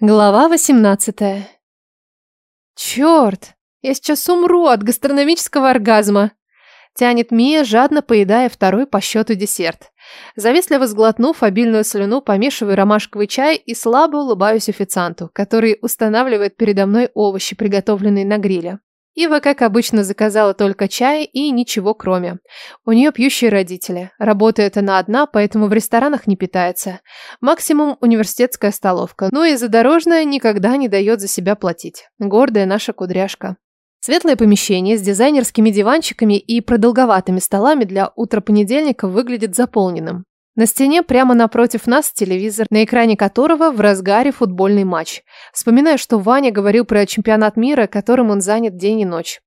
Глава 18 Черт, я сейчас умру от гастрономического оргазма. Тянет Мия, жадно поедая второй по счету десерт. Завистливо сглотнув обильную слюну, помешиваю ромашковый чай и слабо улыбаюсь официанту, который устанавливает передо мной овощи, приготовленные на гриле. Ива, как обычно, заказала только чай и ничего кроме. У нее пьющие родители. Работает она одна, поэтому в ресторанах не питается. Максимум университетская столовка. Ну и задорожная никогда не дает за себя платить. Гордая наша кудряшка. Светлое помещение с дизайнерскими диванчиками и продолговатыми столами для утра понедельника выглядит заполненным. На стене прямо напротив нас телевизор, на экране которого в разгаре футбольный матч. Вспоминаю, что Ваня говорил про чемпионат мира, которым он занят день и ночь.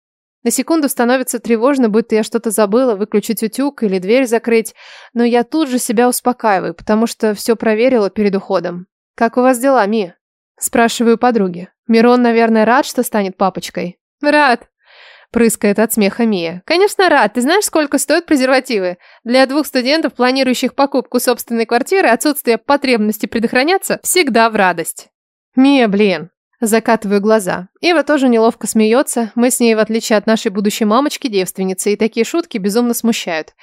На секунду становится тревожно, будто я что-то забыла, выключить утюг или дверь закрыть, но я тут же себя успокаиваю, потому что все проверила перед уходом. «Как у вас дела, Ми?» Спрашиваю подруги. Мирон, наверное, рад, что станет папочкой. «Рад», Прыскает от смеха Мия. «Конечно, рад. Ты знаешь, сколько стоят презервативы? Для двух студентов, планирующих покупку собственной квартиры, отсутствие потребности предохраняться всегда в радость». «Мия, блин». Закатываю глаза. Ива тоже неловко смеется. Мы с ней, в отличие от нашей будущей мамочки, девственницы, и такие шутки безумно смущают.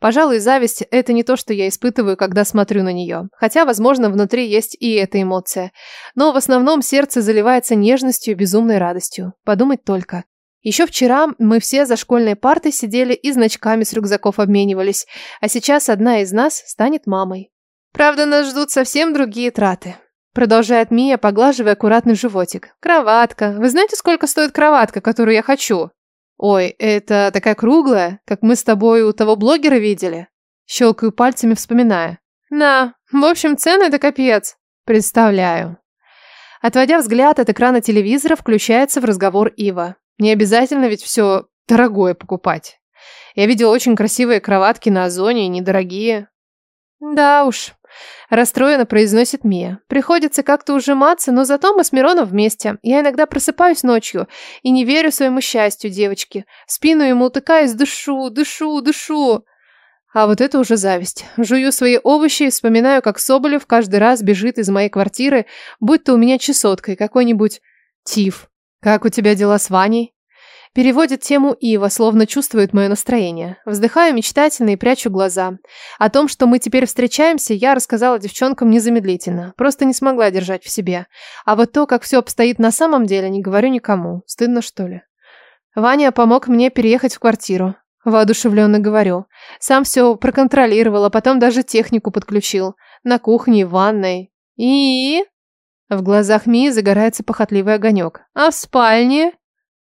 Пожалуй, зависть – это не то, что я испытываю, когда смотрю на нее. Хотя, возможно, внутри есть и эта эмоция. Но в основном сердце заливается нежностью и безумной радостью. Подумать только. Еще вчера мы все за школьной партой сидели и значками с рюкзаков обменивались, а сейчас одна из нас станет мамой. Правда, нас ждут совсем другие траты. Продолжает Мия, поглаживая аккуратный животик. Кроватка. Вы знаете, сколько стоит кроватка, которую я хочу? Ой, это такая круглая, как мы с тобой у того блогера видели. Щелкаю пальцами, вспоминая. На, в общем, цены это капец. Представляю. Отводя взгляд от экрана телевизора, включается в разговор Ива. Не обязательно ведь все дорогое покупать. Я видела очень красивые кроватки на Озоне, недорогие. Да уж, расстроенно произносит Мия. Приходится как-то ужиматься, но зато мы с Мироном вместе. Я иногда просыпаюсь ночью и не верю своему счастью, девочки. спину ему утыкаюсь, дышу, дышу, дышу. А вот это уже зависть. Жую свои овощи и вспоминаю, как Соболев каждый раз бежит из моей квартиры, будь то у меня чесоткой какой-нибудь тиф. «Как у тебя дела с Ваней?» Переводит тему Ива, словно чувствует мое настроение. Вздыхаю мечтательно и прячу глаза. О том, что мы теперь встречаемся, я рассказала девчонкам незамедлительно. Просто не смогла держать в себе. А вот то, как все обстоит на самом деле, не говорю никому. Стыдно, что ли? Ваня помог мне переехать в квартиру. Воодушевленно говорю. Сам все проконтролировал, а потом даже технику подключил. На кухне, в ванной. И... В глазах Мии загорается похотливый огонек. А в спальне?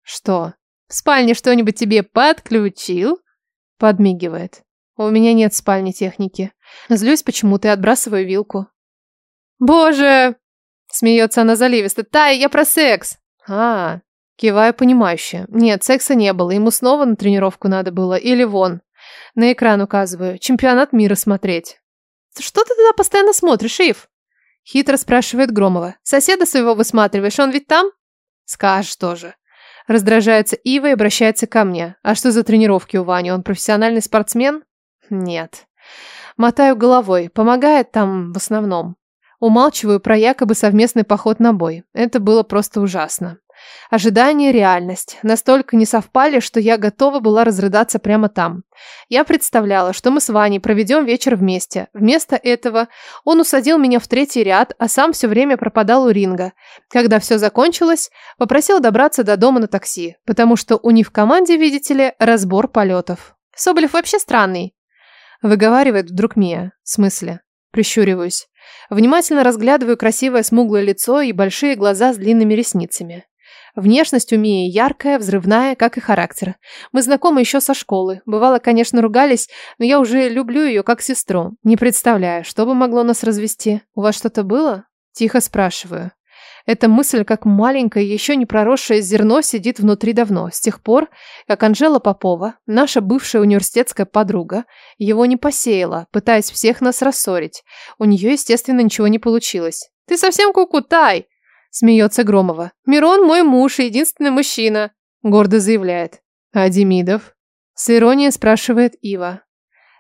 Что? В спальне что-нибудь тебе подключил? Подмигивает. У меня нет спальни техники. Злюсь почему-то и отбрасываю вилку. Боже! Смеется она заливисто. Тай, я про секс. А, киваю понимающе. Нет, секса не было. Ему снова на тренировку надо было. Или вон. На экран указываю. Чемпионат мира смотреть. Что ты туда постоянно смотришь, Ив? Хитро спрашивает Громова. Соседа своего высматриваешь, он ведь там? Скажешь тоже. Раздражается Ива и обращается ко мне. А что за тренировки у Вани? Он профессиональный спортсмен? Нет. Мотаю головой. Помогает там в основном. Умалчиваю про якобы совместный поход на бой. Это было просто ужасно. Ожидание и реальность настолько не совпали, что я готова была разрыдаться прямо там. Я представляла, что мы с Ваней проведем вечер вместе. Вместо этого он усадил меня в третий ряд, а сам все время пропадал у ринга. Когда все закончилось, попросил добраться до дома на такси, потому что у них в команде, видите ли, разбор полетов. Соболев вообще странный. Выговаривает вдруг Мия. В смысле? Прищуриваюсь. Внимательно разглядываю красивое смуглое лицо и большие глаза с длинными ресницами. Внешность у Мии яркая, взрывная, как и характер. Мы знакомы еще со школы. Бывало, конечно, ругались, но я уже люблю ее как сестру. Не представляю, что бы могло нас развести. У вас что-то было? Тихо спрашиваю. Эта мысль, как маленькое, еще не проросшее зерно, сидит внутри давно, с тех пор, как Анжела Попова, наша бывшая университетская подруга, его не посеяла, пытаясь всех нас рассорить. У нее, естественно, ничего не получилось. «Ты совсем кукутай!» Смеется Громова. «Мирон мой муж и единственный мужчина», гордо заявляет. «А Демидов?» С иронией спрашивает Ива.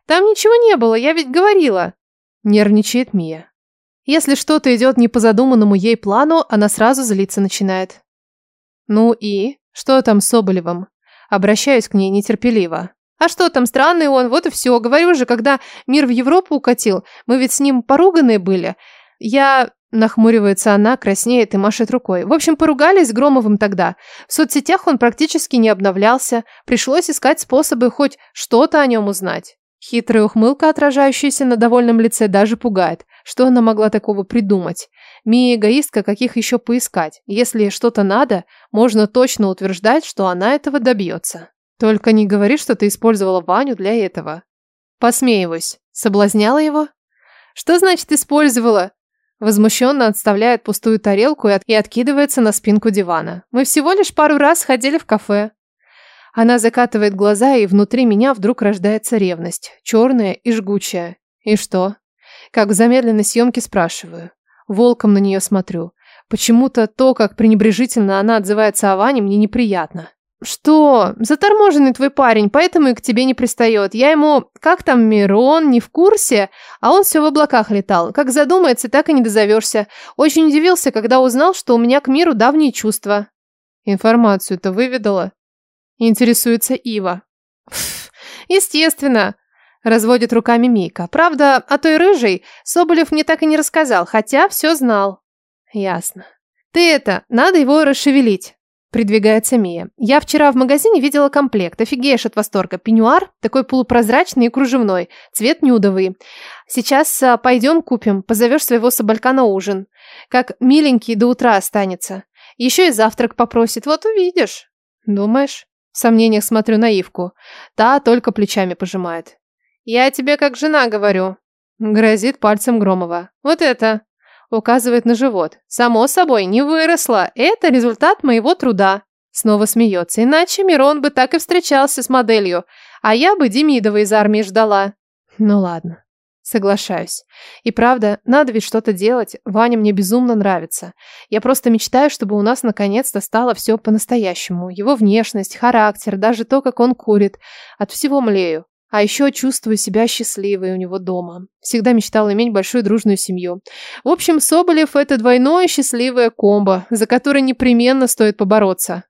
«Там ничего не было, я ведь говорила». Нервничает Мия. Если что-то идет не по задуманному ей плану, она сразу злиться начинает. Ну и? Что там с Соболевым? Обращаюсь к ней нетерпеливо. А что там, странный он, вот и все. Говорю же, когда мир в Европу укатил, мы ведь с ним поруганные были. Я... Нахмуривается она, краснеет и машет рукой. В общем, поругались с Громовым тогда. В соцсетях он практически не обновлялся. Пришлось искать способы хоть что-то о нем узнать. Хитрая ухмылка, отражающаяся на довольном лице, даже пугает. Что она могла такого придумать? Мия эгоистка, каких еще поискать? Если что-то надо, можно точно утверждать, что она этого добьется. Только не говори, что ты использовала Ваню для этого. Посмеиваюсь. Соблазняла его? Что значит использовала? Возмущенно отставляет пустую тарелку и откидывается на спинку дивана. Мы всего лишь пару раз ходили в кафе. Она закатывает глаза, и внутри меня вдруг рождается ревность. Черная и жгучая. И что? Как в замедленной съемке спрашиваю. Волком на нее смотрю. Почему-то то, как пренебрежительно она отзывается о Ване, мне неприятно. «Что? Заторможенный твой парень, поэтому и к тебе не пристает. Я ему, как там Мирон, не в курсе, а он все в облаках летал. Как задумается, так и не дозовешься. Очень удивился, когда узнал, что у меня к миру давние чувства». «Информацию-то выведала?» Интересуется Ива. Естественно. Разводит руками Мика. Правда, о той рыжей Соболев мне так и не рассказал, хотя все знал. Ясно. Ты это, надо его расшевелить. Придвигается Мия. Я вчера в магазине видела комплект. Офигеешь от восторга. Пеньюар, такой полупрозрачный и кружевной. Цвет нюдовый. Сейчас а, пойдем купим. Позовешь своего соболька на ужин. Как миленький до утра останется. Еще и завтрак попросит. Вот увидишь. Думаешь? В сомнениях смотрю на Ивку. Та только плечами пожимает. «Я тебе как жена говорю», — грозит пальцем Громова. «Вот это!» — указывает на живот. «Само собой, не выросла. Это результат моего труда». Снова смеется. Иначе Мирон бы так и встречался с моделью, а я бы Демидова из армии ждала. Ну ладно. Соглашаюсь. И правда, надо ведь что-то делать. Ваня мне безумно нравится. Я просто мечтаю, чтобы у нас наконец-то стало все по-настоящему. Его внешность, характер, даже то, как он курит. От всего млею. А еще чувствую себя счастливой у него дома. Всегда мечтала иметь большую дружную семью. В общем, Соболев – это двойное счастливое комбо, за которое непременно стоит побороться.